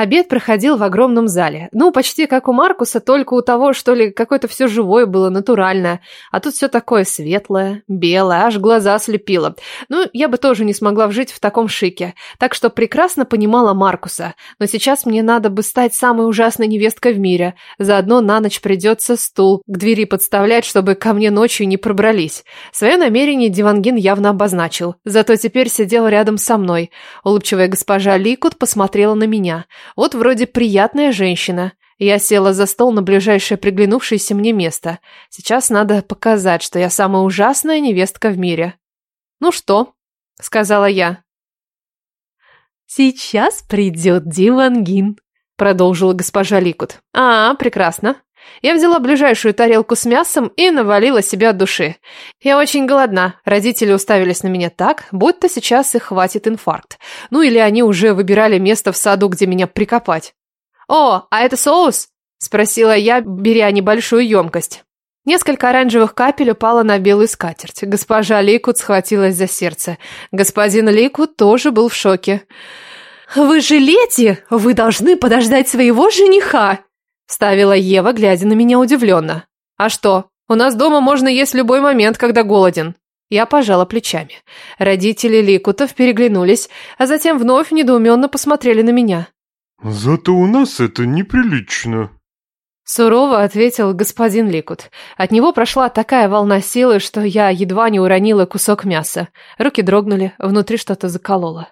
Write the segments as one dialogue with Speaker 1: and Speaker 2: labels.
Speaker 1: Обед проходил в огромном зале. Ну, почти как у Маркуса, только у того, что ли, какое-то все живое было, натуральное. А тут все такое светлое, белое, аж глаза слепило. Ну, я бы тоже не смогла жить в таком шике. Так что прекрасно понимала Маркуса. Но сейчас мне надо бы стать самой ужасной невесткой в мире. Заодно на ночь придется стул к двери подставлять, чтобы ко мне ночью не пробрались. Свое намерение Дивангин явно обозначил. Зато теперь сидел рядом со мной. Улыбчивая госпожа Ликут посмотрела на меня. Вот вроде приятная женщина. Я села за стол на ближайшее приглянувшееся мне место. Сейчас надо показать, что я самая ужасная невестка в мире. «Ну что?» — сказала я. «Сейчас придет Дивангин», — продолжила госпожа Ликут. «А, прекрасно. Я взяла ближайшую тарелку с мясом и навалила себя от души. Я очень голодна. Родители уставились на меня так, будто сейчас их хватит инфаркт. Ну или они уже выбирали место в саду, где меня прикопать. «О, а это соус?» – спросила я, беря небольшую емкость. Несколько оранжевых капель упало на белую скатерть. Госпожа Ликут схватилась за сердце. Господин Ликут тоже был в шоке. «Вы же леди! Вы должны подождать своего жениха!» Ставила Ева, глядя на меня удивленно. «А что? У нас дома можно есть любой момент, когда голоден». Я пожала плечами. Родители Ликутов переглянулись, а затем вновь недоуменно посмотрели на меня.
Speaker 2: «Зато у нас это неприлично»,
Speaker 1: Сурово ответил господин Ликут. От него прошла такая волна силы, что я едва не уронила кусок мяса. Руки дрогнули, внутри что-то закололо.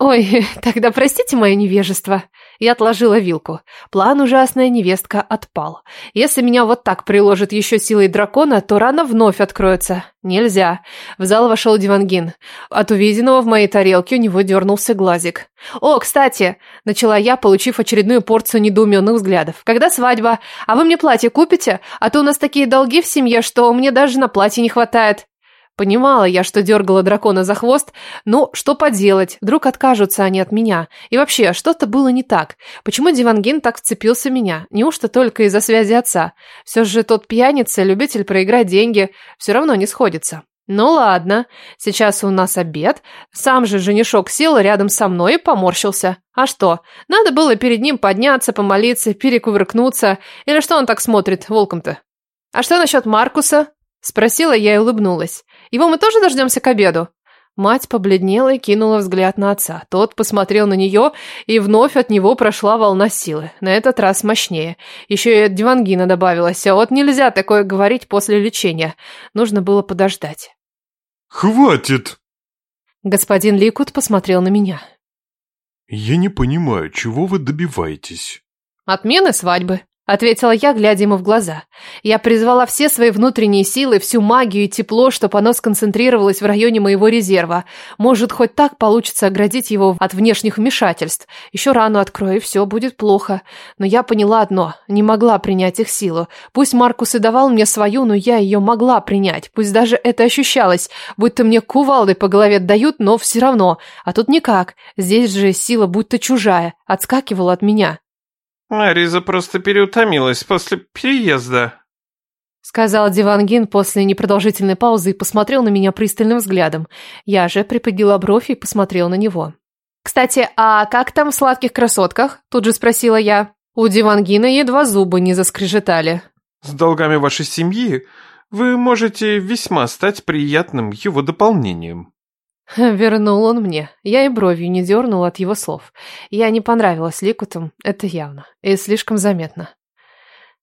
Speaker 1: «Ой, тогда простите мое невежество». Я отложила вилку. План «Ужасная невестка» отпал. Если меня вот так приложит еще силой дракона, то рана вновь откроется. Нельзя. В зал вошел Дивангин. От увиденного в моей тарелке у него дернулся глазик. «О, кстати!» – начала я, получив очередную порцию недоуменных взглядов. «Когда свадьба? А вы мне платье купите? А то у нас такие долги в семье, что мне даже на платье не хватает». Понимала я, что дергала дракона за хвост, но что поделать, вдруг откажутся они от меня. И вообще, что-то было не так. Почему Дивангин так вцепился в меня? Неужто только из-за связи отца? Все же тот пьяница, любитель проиграть деньги, все равно не сходится. Ну ладно, сейчас у нас обед. Сам же женишок сел рядом со мной и поморщился. А что, надо было перед ним подняться, помолиться, перекувыркнуться? Или что он так смотрит, волком-то? А что насчет Маркуса? Спросила я и улыбнулась. Его мы тоже дождемся к обеду?» Мать побледнела и кинула взгляд на отца. Тот посмотрел на нее, и вновь от него прошла волна силы. На этот раз мощнее. Еще и от дивангина добавилось. А вот нельзя такое говорить после лечения. Нужно было подождать.
Speaker 2: «Хватит!»
Speaker 1: Господин Ликут посмотрел на меня.
Speaker 2: «Я не понимаю, чего вы добиваетесь?»
Speaker 1: «Отмены свадьбы», Ответила я, глядя ему в глаза. Я призвала все свои внутренние силы, всю магию и тепло, чтобы оно сконцентрировалось в районе моего резерва. Может, хоть так получится оградить его от внешних вмешательств. Еще рану открою, и все будет плохо. Но я поняла одно. Не могла принять их силу. Пусть Маркус и давал мне свою, но я ее могла принять. Пусть даже это ощущалось, будто мне кувалдой по голове дают, но все равно. А тут никак. Здесь же сила будто чужая. Отскакивала от меня.
Speaker 3: Ариза просто переутомилась после переезда.
Speaker 1: Сказал Дивангин после непродолжительной паузы и посмотрел на меня пристальным взглядом. Я же приподняла бровь и посмотрел на него. «Кстати, а как там в сладких красотках?» Тут же спросила я. У Дивангина едва зубы не заскрежетали.
Speaker 3: «С долгами вашей семьи вы можете весьма стать приятным его дополнением».
Speaker 1: Вернул он мне. Я и бровью не дернула от его слов. Я не понравилась Ликутам, это явно. И слишком заметно.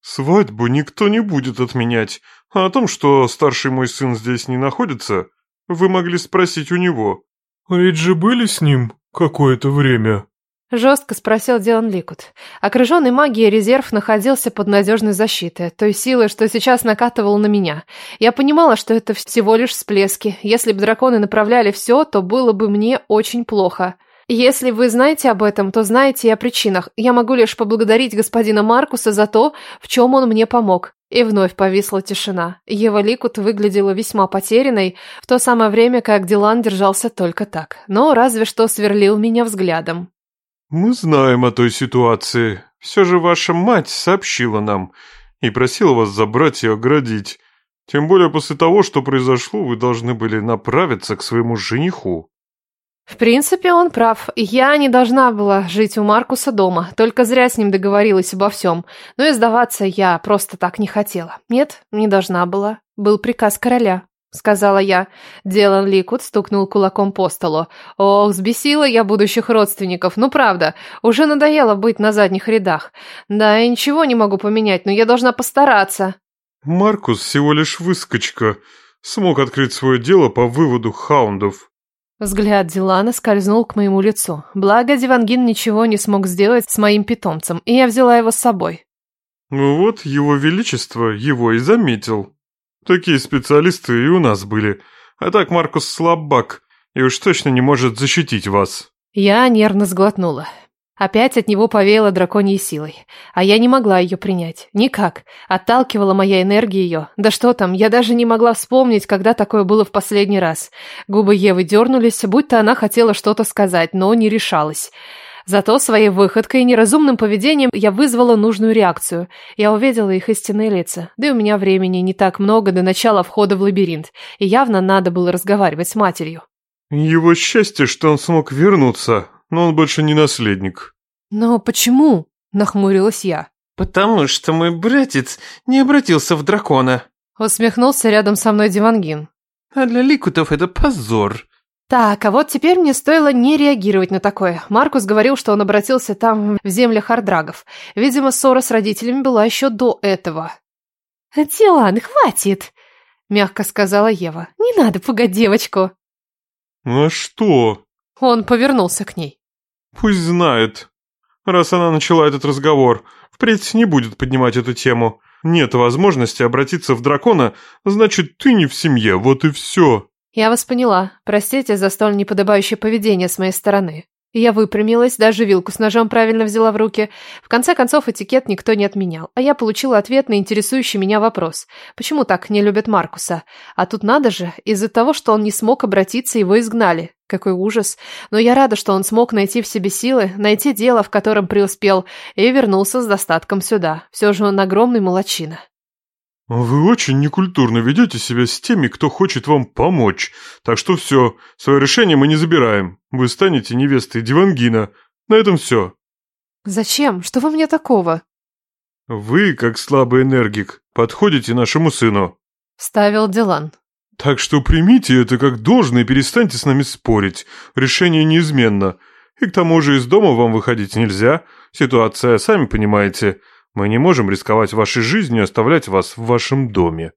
Speaker 2: «Свадьбу никто не будет отменять. А о том, что старший мой сын здесь не находится, вы могли спросить у него. А ведь же были с ним какое-то время».
Speaker 1: Жестко спросил Диан Ликут. Окруженный магией резерв находился под надежной защитой, той силой, что сейчас накатывал на меня. Я понимала, что это всего лишь всплески. Если бы драконы направляли все, то было бы мне очень плохо. Если вы знаете об этом, то знаете и о причинах. Я могу лишь поблагодарить господина Маркуса за то, в чем он мне помог. И вновь повисла тишина. Ева Ликут выглядела весьма потерянной, в то самое время как Дилан держался только так. Но разве что сверлил меня взглядом.
Speaker 2: «Мы знаем о той ситуации. Все же ваша мать сообщила нам и просила вас забрать и оградить. Тем более после того, что произошло, вы должны были направиться к своему жениху».
Speaker 1: В принципе, он прав. Я не должна была жить у Маркуса дома, только зря с ним договорилась обо всем. Но и сдаваться я просто так не хотела. Нет, не должна была. Был приказ короля, сказала я. Делан Ликут стукнул кулаком по столу. Ох, взбесила я будущих родственников. Ну, правда, уже надоело быть на задних рядах. Да, я ничего не могу поменять, но я должна постараться.
Speaker 2: Маркус всего лишь выскочка. Смог открыть свое дело по выводу хаундов.
Speaker 1: Взгляд Дилана скользнул к моему лицу. Благо, Дивангин ничего не смог сделать с моим питомцем, и я взяла его с собой.
Speaker 2: Ну вот, его величество его и заметил. Такие специалисты и у нас были. А так Маркус слабак, и уж точно не может защитить вас.
Speaker 1: Я нервно сглотнула. Опять от него повеяло драконьей силой. А я не могла ее принять. Никак. Отталкивала моя энергия ее. Да что там, я даже не могла вспомнить, когда такое было в последний раз. Губы Евы дернулись, будто она хотела что-то сказать, но не решалась. Зато своей выходкой и неразумным поведением я вызвала нужную реакцию. Я увидела их истинные лица. Да и у меня времени не так много до начала входа в лабиринт. И явно надо было разговаривать с матерью.
Speaker 2: Его счастье, что он смог вернуться, но он больше не наследник.
Speaker 1: «Но почему?» – нахмурилась я.
Speaker 3: «Потому что мой братец не обратился в дракона».
Speaker 1: Усмехнулся рядом со мной Дивангин.
Speaker 3: «А для ликутов это позор».
Speaker 1: Так, а вот теперь мне стоило не реагировать на такое. Маркус говорил, что он обратился там, в землях Хардрагов. Видимо, ссора с родителями была еще до этого. «Дилан, хватит!» – мягко сказала Ева. «Не надо пугать девочку».
Speaker 2: «А что?»
Speaker 1: Он повернулся к ней.
Speaker 2: «Пусть знает. Раз она начала этот разговор, впредь не будет поднимать эту тему. Нет возможности обратиться в дракона, значит, ты не в семье, вот и все».
Speaker 1: «Я вас поняла. Простите за столь неподобающее поведение с моей стороны». Я выпрямилась, даже вилку с ножом правильно взяла в руки. В конце концов, этикет никто не отменял. А я получила ответ на интересующий меня вопрос. Почему так не любят Маркуса? А тут надо же, из-за того, что он не смог обратиться, его изгнали. Какой ужас. Но я рада, что он смог найти в себе силы, найти дело, в котором преуспел, и вернулся с достатком сюда. Все же он огромный молочина.
Speaker 2: «Вы очень некультурно ведете себя с теми, кто хочет вам помочь. Так что все, свое решение мы не забираем. Вы станете невестой Дивангина. На этом все».
Speaker 1: «Зачем? Что во мне такого?»
Speaker 2: «Вы, как слабый энергик, подходите нашему сыну», —
Speaker 1: ставил Дилан.
Speaker 2: «Так что примите это как должное и перестаньте с нами спорить. Решение неизменно. И к тому же из дома вам выходить нельзя. Ситуация, сами понимаете». Мы не можем рисковать вашей жизнью и оставлять вас в вашем доме.